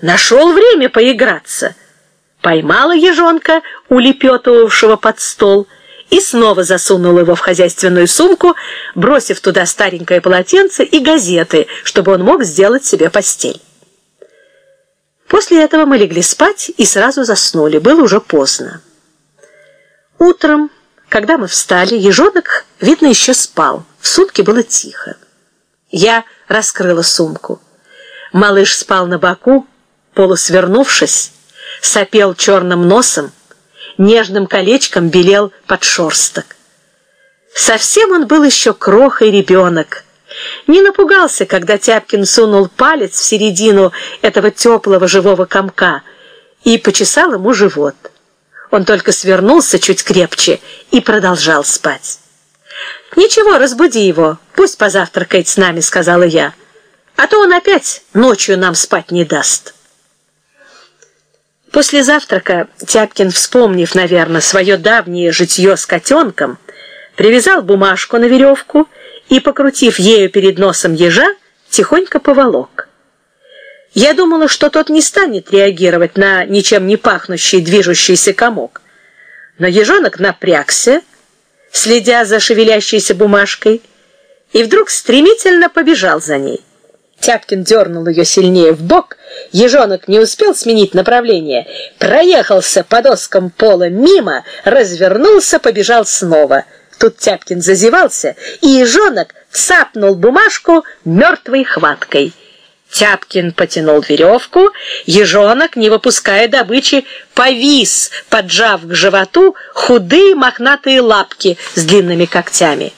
Нашел время поиграться. Поймала ежонка, улепетывавшего под стол, и снова засунула его в хозяйственную сумку, бросив туда старенькое полотенце и газеты, чтобы он мог сделать себе постель. После этого мы легли спать и сразу заснули. Было уже поздно. Утром, когда мы встали, ежонок, видно, еще спал. В сумке было тихо. Я раскрыла сумку. Малыш спал на боку, полусвернувшись, сопел черным носом, нежным колечком белел подшерсток. Совсем он был еще крохой ребенок. Не напугался, когда Тяпкин сунул палец в середину этого теплого живого комка и почесал ему живот. Он только свернулся чуть крепче и продолжал спать. «Ничего, разбуди его, пусть позавтракает с нами», — сказала я. «А то он опять ночью нам спать не даст». После завтрака Тяпкин, вспомнив, наверное, свое давнее житье с котенком, привязал бумажку на веревку и, покрутив ею перед носом ежа, тихонько поволок. Я думала, что тот не станет реагировать на ничем не пахнущий движущийся комок. Но ежонок напрягся, следя за шевелящейся бумажкой, и вдруг стремительно побежал за ней. Тяпкин дернул ее сильнее в бок, ежонок не успел сменить направление, проехался по доскам пола мимо, развернулся, побежал снова. Тут Тяпкин зазевался, и ежонок цапнул бумажку мертвой хваткой. Тяпкин потянул веревку, ежонок, не выпуская добычи, повис, поджав к животу худые мохнатые лапки с длинными когтями.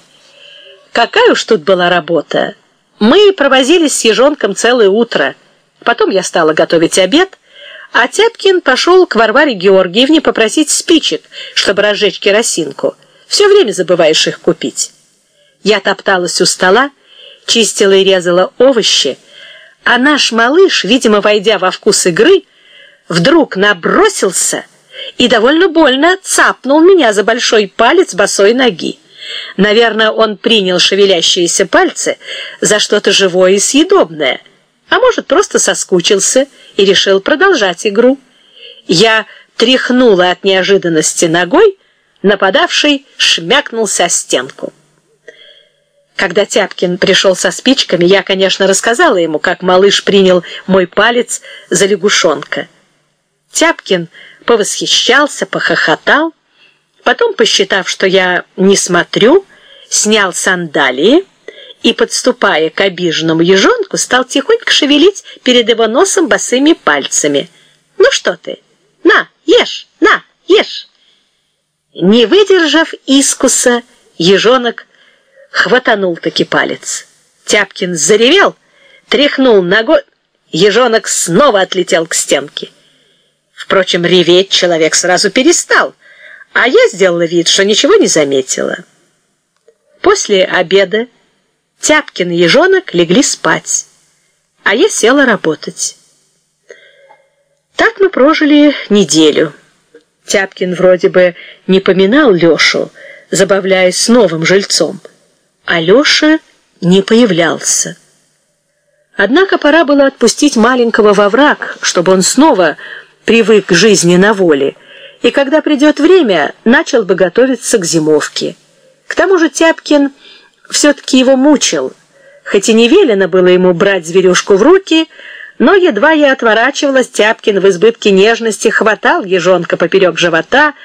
Какая уж тут была работа! Мы провозились с ежонком целое утро. Потом я стала готовить обед, а Тяпкин пошел к Варваре Георгиевне попросить спичек, чтобы разжечь керосинку. Все время забываешь их купить. Я топталась у стола, чистила и резала овощи, а наш малыш, видимо, войдя во вкус игры, вдруг набросился и довольно больно цапнул меня за большой палец босой ноги. Наверное, он принял шевелящиеся пальцы за что-то живое и съедобное, а может, просто соскучился и решил продолжать игру. Я тряхнула от неожиданности ногой, нападавший шмякнулся о стенку. Когда Тяпкин пришел со спичками, я, конечно, рассказала ему, как малыш принял мой палец за лягушонка. Тяпкин повосхищался, похохотал, Потом, посчитав, что я не смотрю, снял сандалии и, подступая к обиженному ежонку, стал тихонько шевелить перед его носом босыми пальцами. «Ну что ты? На, ешь, на, ешь!» Не выдержав искуса, ежонок хватанул-таки палец. Тяпкин заревел, тряхнул ногой, ежонок снова отлетел к стенке. Впрочем, реветь человек сразу перестал — а я сделала вид, что ничего не заметила. После обеда Тяпкин и Ежонок легли спать, а я села работать. Так мы прожили неделю. Тяпкин вроде бы не поминал Лешу, забавляясь с новым жильцом, а Леша не появлялся. Однако пора было отпустить маленького во враг, чтобы он снова привык к жизни на воле, и когда придет время, начал бы готовиться к зимовке. К тому же Тяпкин все-таки его мучил, хоть и не велено было ему брать зверюшку в руки, но едва я отворачивалась, Тяпкин в избытке нежности хватал ежонка поперек живота,